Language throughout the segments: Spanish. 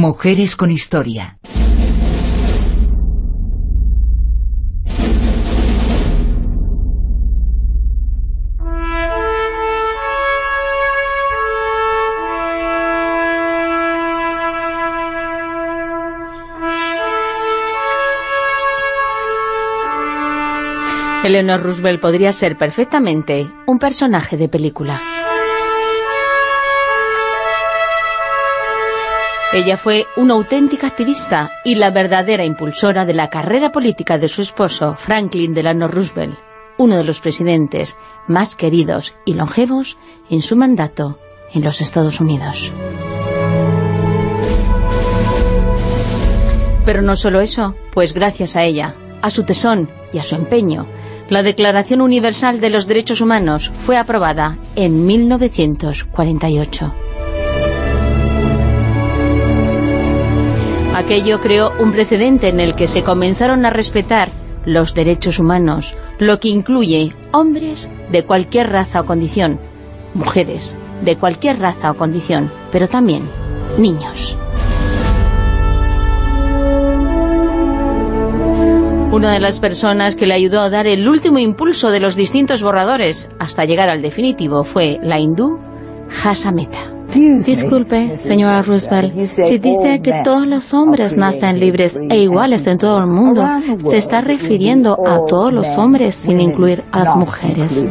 Mujeres con historia. Eleanor Roosevelt podría ser perfectamente un personaje de película. Ella fue una auténtica activista y la verdadera impulsora de la carrera política de su esposo, Franklin Delano Roosevelt, uno de los presidentes más queridos y longevos en su mandato en los Estados Unidos. Pero no solo eso, pues gracias a ella, a su tesón y a su empeño, la Declaración Universal de los Derechos Humanos fue aprobada en 1948. Aquello creó un precedente en el que se comenzaron a respetar los derechos humanos, lo que incluye hombres de cualquier raza o condición, mujeres de cualquier raza o condición, pero también niños. Una de las personas que le ayudó a dar el último impulso de los distintos borradores hasta llegar al definitivo fue la hindú Hasameta. Disculpe, señora Roosevelt, si dice que todos los hombres nacen libres e iguales en todo el mundo, se está refiriendo a todos los hombres sin incluir a las mujeres.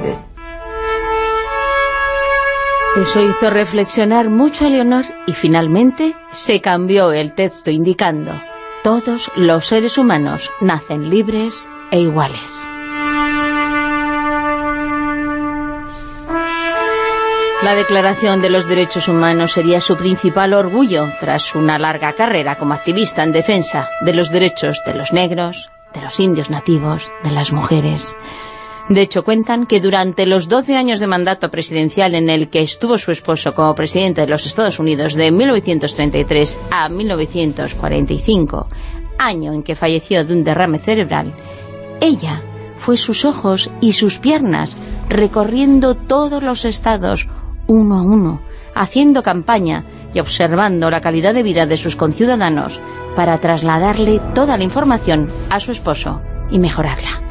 Eso hizo reflexionar mucho a Leonor y finalmente se cambió el texto indicando todos los seres humanos nacen libres e iguales. La Declaración de los Derechos Humanos sería su principal orgullo tras una larga carrera como activista en defensa de los derechos de los negros, de los indios nativos, de las mujeres. De hecho, cuentan que durante los 12 años de mandato presidencial en el que estuvo su esposo como presidente de los Estados Unidos de 1933 a 1945, año en que falleció de un derrame cerebral, ella fue sus ojos y sus piernas recorriendo todos los estados uno a uno, haciendo campaña y observando la calidad de vida de sus conciudadanos para trasladarle toda la información a su esposo y mejorarla.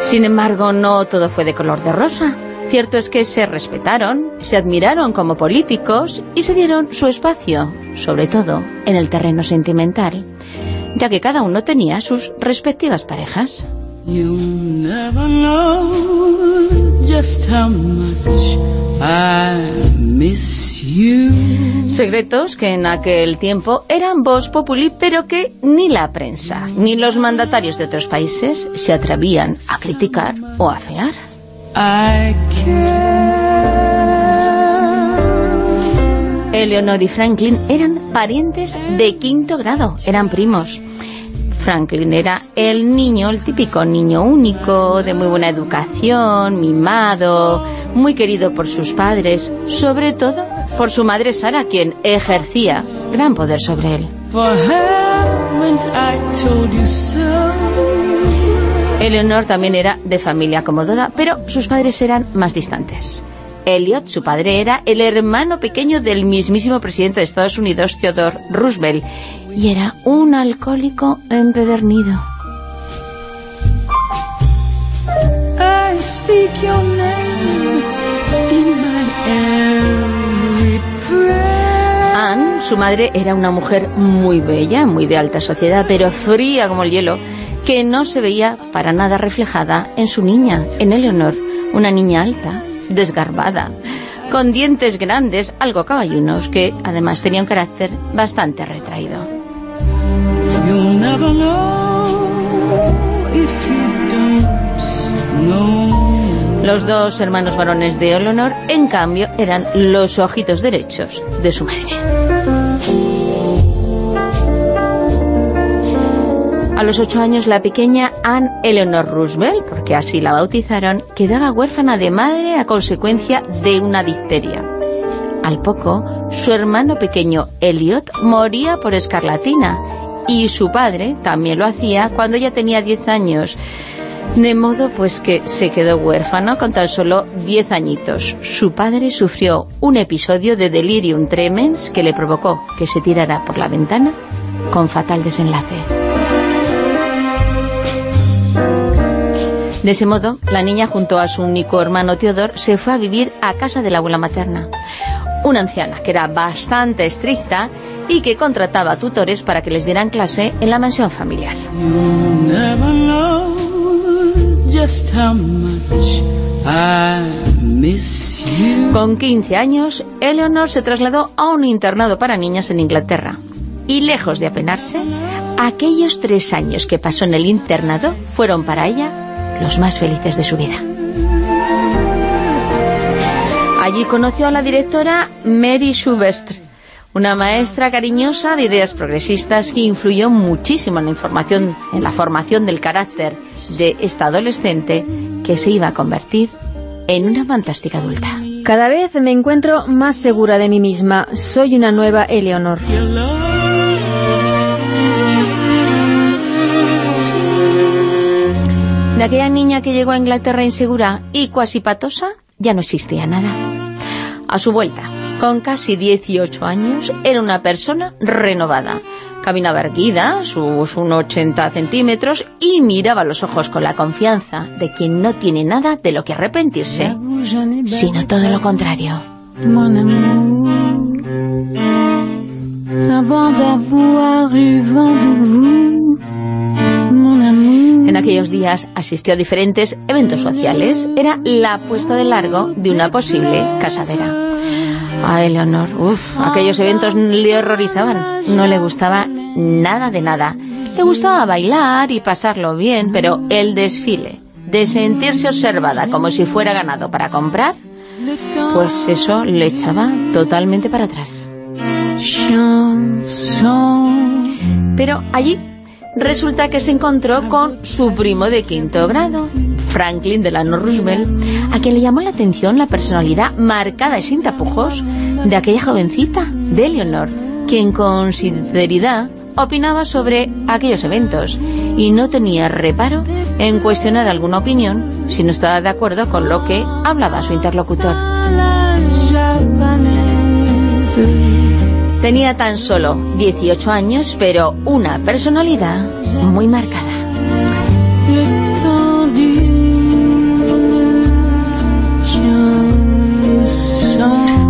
Sin embargo, no todo fue de color de rosa. Cierto es que se respetaron, se admiraron como políticos y se dieron su espacio, sobre todo en el terreno sentimental, ya que cada uno tenía sus respectivas parejas. Secretos que en aquel tiempo eran voz populi, pero que ni la prensa, ni los mandatarios de otros países se atrevían a criticar o a afear. Eleanor y Franklin eran parientes de quinto grado, eran primos. Franklin era el niño, el típico niño único, de muy buena educación, mimado, muy querido por sus padres, sobre todo por su madre Sara, quien ejercía gran poder sobre él. Eleanor también era de familia acomodada, pero sus padres eran más distantes. Elliot, su padre, era el hermano pequeño del mismísimo presidente de Estados Unidos, Theodore Roosevelt, y era un alcohólico empedernido. Anne, su madre, era una mujer muy bella, muy de alta sociedad, pero fría como el hielo, que no se veía para nada reflejada en su niña, en Eleanor, una niña alta, desgarbada, con dientes grandes, algo caballunos, que además tenía un carácter bastante retraído. Los dos hermanos varones de Eleanor, en cambio, eran los ojitos derechos de su madre. A los ocho años, la pequeña Anne Eleanor Roosevelt, porque así la bautizaron, quedaba huérfana de madre a consecuencia de una difteria. Al poco, su hermano pequeño Elliot moría por escarlatina y su padre también lo hacía cuando ella tenía diez años. De modo pues que se quedó huérfano con tan solo 10 añitos. Su padre sufrió un episodio de delirium tremens que le provocó que se tirara por la ventana con fatal desenlace. De ese modo, la niña junto a su único hermano Teodor se fue a vivir a casa de la abuela materna una anciana que era bastante estricta y que contrataba tutores para que les dieran clase en la mansión familiar. Con 15 años, Eleanor se trasladó a un internado para niñas en Inglaterra. Y lejos de apenarse, aquellos tres años que pasó en el internado fueron para ella los más felices de su vida. Allí conoció a la directora Mary Schubestre, una maestra cariñosa de ideas progresistas que influyó muchísimo en la, información, en la formación del carácter de esta adolescente que se iba a convertir en una fantástica adulta. Cada vez me encuentro más segura de mí misma. Soy una nueva Eleonor. De aquella niña que llegó a Inglaterra insegura y cuasi patosa, ya no existía nada. A su vuelta, con casi 18 años, era una persona renovada. Caminaba erguida, sus 1,80 centímetros, y miraba los ojos con la confianza de quien no tiene nada de lo que arrepentirse, sino todo lo contrario. En aquellos días asistió a diferentes eventos sociales. Era la puesta de largo de una posible casadera. A Eleonor, uff, aquellos eventos le horrorizaban. No le gustaba nada de nada. Le gustaba bailar y pasarlo bien, pero el desfile, de sentirse observada como si fuera ganado para comprar, pues eso le echaba totalmente para atrás. Pero allí resulta que se encontró con su primo de quinto grado, Franklin Delano Roosevelt, a quien le llamó la atención la personalidad marcada y sin tapujos de aquella jovencita, de Eleanor, quien con sinceridad opinaba sobre aquellos eventos y no tenía reparo en cuestionar alguna opinión si no estaba de acuerdo con lo que hablaba su interlocutor. Tenía tan solo 18 años, pero una personalidad muy marcada.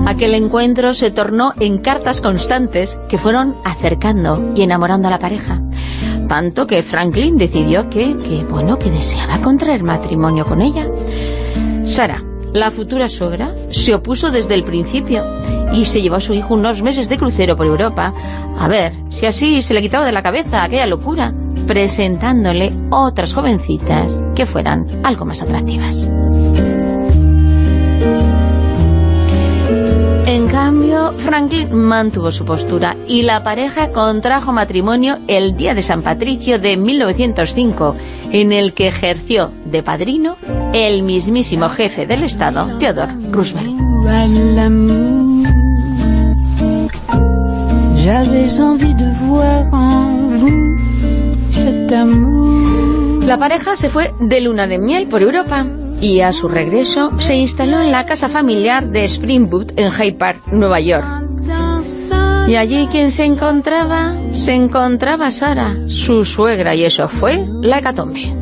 Aquel encuentro se tornó en cartas constantes que fueron acercando y enamorando a la pareja. Tanto que Franklin decidió que, que bueno, que deseaba contraer matrimonio con ella. Sara, la futura suegra se opuso desde el principio y se llevó a su hijo unos meses de crucero por Europa a ver si así se le quitaba de la cabeza aquella locura, presentándole otras jovencitas que fueran algo más atractivas. En cambio, Franklin mantuvo su postura y la pareja contrajo matrimonio el día de San Patricio de 1905, en el que ejerció de padrino el mismísimo jefe del Estado, Theodore Roosevelt. La pareja se fue de luna de miel por Europa y a su regreso se instaló en la casa familiar de Springwood en Hyde Park, Nueva York. Y allí quien se encontraba, se encontraba Sara, su suegra, y eso fue la hecatombe.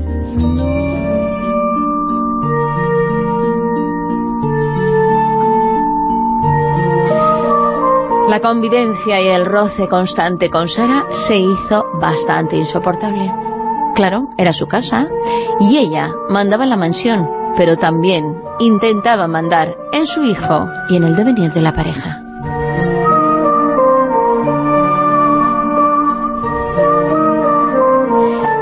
La convivencia y el roce constante con Sara se hizo bastante insoportable. Claro, era su casa, y ella mandaba la mansión, pero también intentaba mandar en su hijo y en el devenir de la pareja.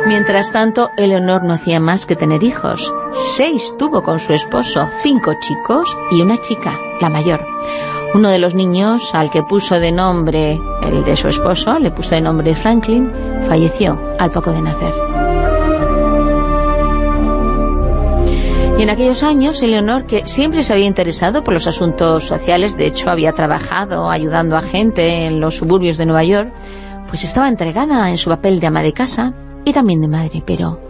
Mientras tanto, Eleonor no hacía más que tener hijos. Seis tuvo con su esposo, cinco chicos y una chica, la mayor. Uno de los niños, al que puso de nombre el de su esposo, le puso de nombre Franklin, falleció al poco de nacer. En aquellos años, Eleonor, que siempre se había interesado por los asuntos sociales, de hecho había trabajado ayudando a gente en los suburbios de Nueva York, pues estaba entregada en su papel de ama de casa y también de madre, pero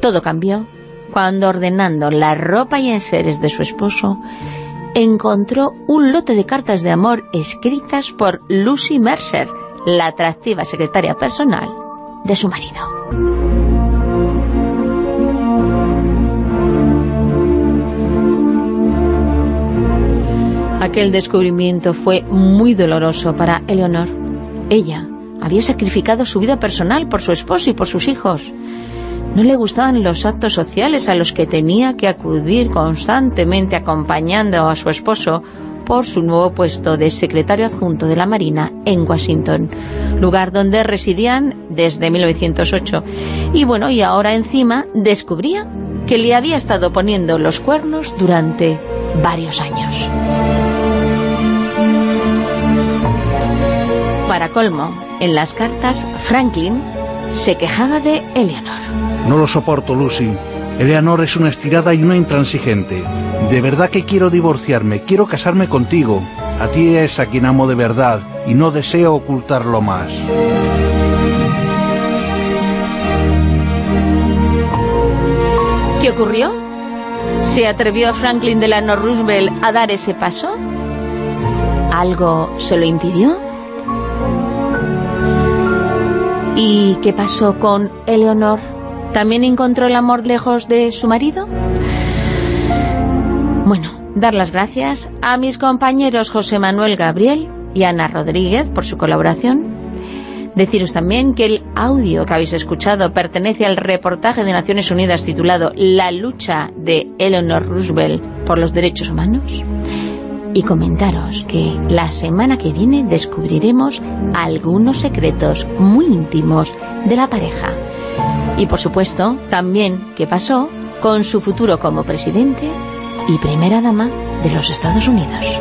todo cambió cuando ordenando la ropa y enseres de su esposo, encontró un lote de cartas de amor escritas por Lucy Mercer, la atractiva secretaria personal de su marido. Aquel descubrimiento fue muy doloroso para Eleonor. Ella había sacrificado su vida personal por su esposo y por sus hijos. No le gustaban los actos sociales a los que tenía que acudir constantemente acompañando a su esposo por su nuevo puesto de secretario adjunto de la Marina en Washington, lugar donde residían desde 1908. Y bueno, y ahora encima descubría que le había estado poniendo los cuernos durante varios años. Para colmo, en las cartas, Franklin se quejaba de Eleanor. No lo soporto, Lucy. Eleanor es una estirada y una intransigente. De verdad que quiero divorciarme, quiero casarme contigo. A ti es a quien amo de verdad y no deseo ocultarlo más. ¿Qué ocurrió? ¿Se atrevió Franklin Delano Roosevelt a dar ese paso? ¿Algo se lo impidió? ¿Y qué pasó con Eleanor? ¿También encontró el amor lejos de su marido? Bueno, dar las gracias a mis compañeros José Manuel Gabriel y Ana Rodríguez por su colaboración. Deciros también que el audio que habéis escuchado pertenece al reportaje de Naciones Unidas titulado La lucha de Eleanor Roosevelt por los derechos humanos. Y comentaros que la semana que viene descubriremos algunos secretos muy íntimos de la pareja. Y por supuesto, también qué pasó con su futuro como presidente y primera dama de los Estados Unidos.